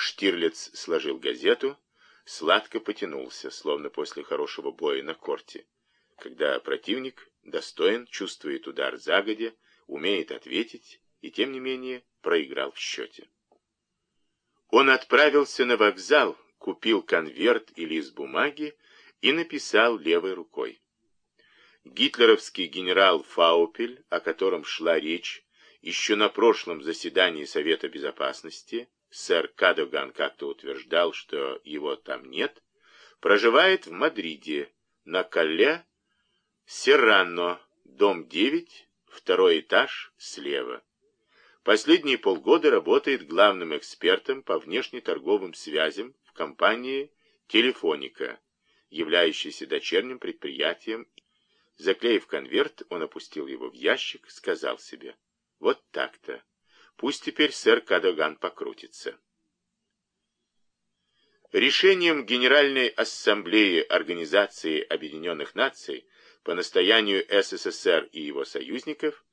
Штирлиц сложил газету, сладко потянулся, словно после хорошего боя на корте, когда противник достоин, чувствует удар загодя, умеет ответить и, тем не менее, проиграл в счете. Он отправился на вокзал, купил конверт и лист бумаги и написал левой рукой. Гитлеровский генерал Фаупель, о котором шла речь еще на прошлом заседании Совета Безопасности, сэр Кадоган как-то утверждал, что его там нет, проживает в Мадриде, на Калле, Серрано, дом 9, второй этаж, слева. Последние полгода работает главным экспертом по внешнеторговым связям в компании «Телефоника», являющейся дочерним предприятием. Заклеив конверт, он опустил его в ящик, сказал себе, «Вот так-то. Пусть теперь сэр Кадоган покрутится». Решением Генеральной Ассамблеи Организации Объединенных Наций по настоянию СССР и его союзников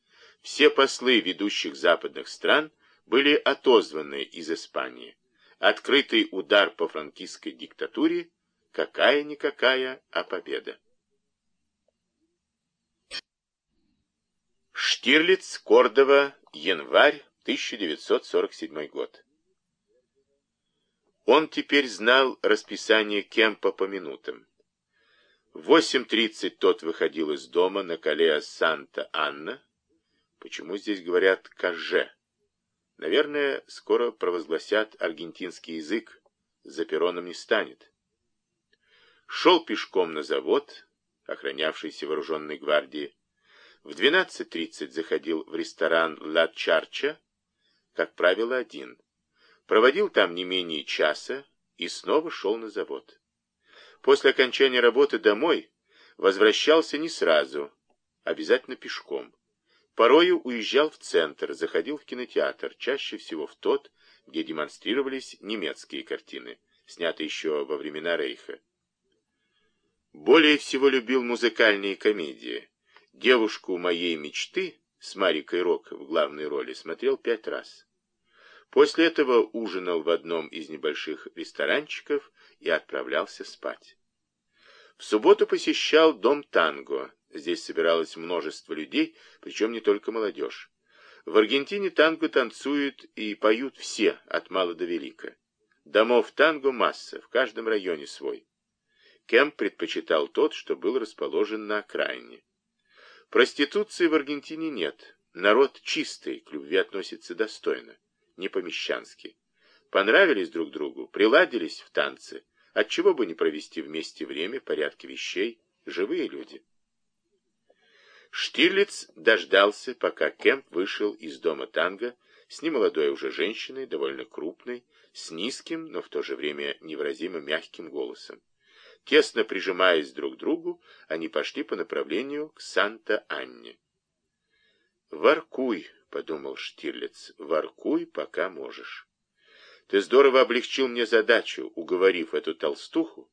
все послы ведущих западных стран были отозваны из Испании. Открытый удар по франкистской диктатуре какая-никакая, а победа. Штирлиц, Кордова, январь 1947 год. Он теперь знал расписание Кемпа по минутам. В 8.30 тот выходил из дома на колея Санта-Анна, Почему здесь говорят «каже»? Наверное, скоро провозгласят аргентинский язык, за пероном не станет. Шел пешком на завод, охранявшийся вооруженной гвардией. В 12.30 заходил в ресторан «Ла Чарча», как правило, один. Проводил там не менее часа и снова шел на завод. После окончания работы домой возвращался не сразу, обязательно пешком. Порою уезжал в центр, заходил в кинотеатр, чаще всего в тот, где демонстрировались немецкие картины, снятые еще во времена Рейха. Более всего любил музыкальные комедии. «Девушку моей мечты» с Марикой Рок в главной роли смотрел пять раз. После этого ужинал в одном из небольших ресторанчиков и отправлялся спать. В субботу посещал дом танго, Здесь собиралось множество людей, причем не только молодежь. В Аргентине танго танцуют и поют все, от мала до велика. Домов танго масса, в каждом районе свой. Кемп предпочитал тот, что был расположен на окраине. Проституции в Аргентине нет. Народ чистый, к любви относится достойно, не по-мещански. Понравились друг другу, приладились в танцы. Отчего бы не провести вместе время, порядки вещей, живые люди. Штирлиц дождался, пока Кемп вышел из дома танго с немолодой уже женщиной, довольно крупной, с низким, но в то же время невыразимо мягким голосом. Тесно прижимаясь друг к другу, они пошли по направлению к Санта-Анне. «Воркуй», — подумал Штирлиц, — «воркуй, пока можешь. Ты здорово облегчил мне задачу, уговорив эту толстуху.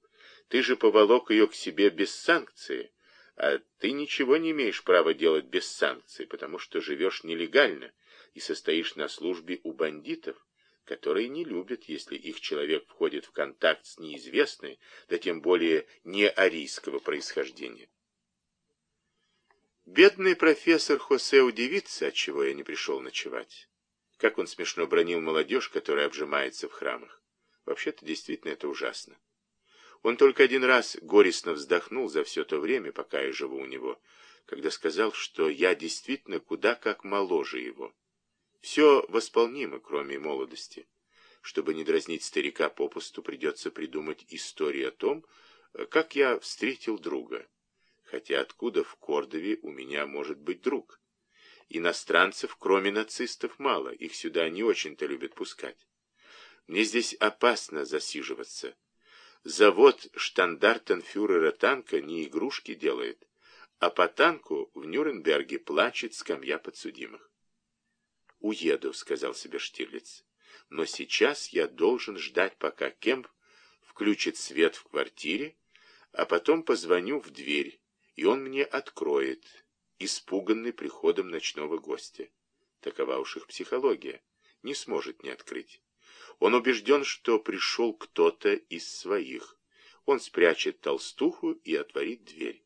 Ты же поволок ее к себе без санкции» А ты ничего не имеешь права делать без санкций, потому что живешь нелегально и состоишь на службе у бандитов, которые не любят, если их человек входит в контакт с неизвестной, да тем более не арийского происхождения. Бедный профессор Хосе удивится, отчего я не пришел ночевать. Как он смешно бронил молодежь, которая обжимается в храмах. Вообще-то действительно это ужасно. Он только один раз горестно вздохнул за все то время, пока я живу у него, когда сказал, что я действительно куда как моложе его. Все восполнимо, кроме молодости. Чтобы не дразнить старика попусту, придется придумать историю о том, как я встретил друга. Хотя откуда в Кордове у меня может быть друг? Иностранцев, кроме нацистов, мало, их сюда не очень-то любят пускать. Мне здесь опасно засиживаться. Завод штандартенфюрера танка не игрушки делает, а по танку в Нюрнберге плачет скамья подсудимых. «Уеду», — сказал себе Штирлиц, — «но сейчас я должен ждать, пока Кемп включит свет в квартире, а потом позвоню в дверь, и он мне откроет, испуганный приходом ночного гостя. Такова уж их психология, не сможет не открыть. Он убежден, что пришел кто-то из своих. Он спрячет толстуху и отворит дверь.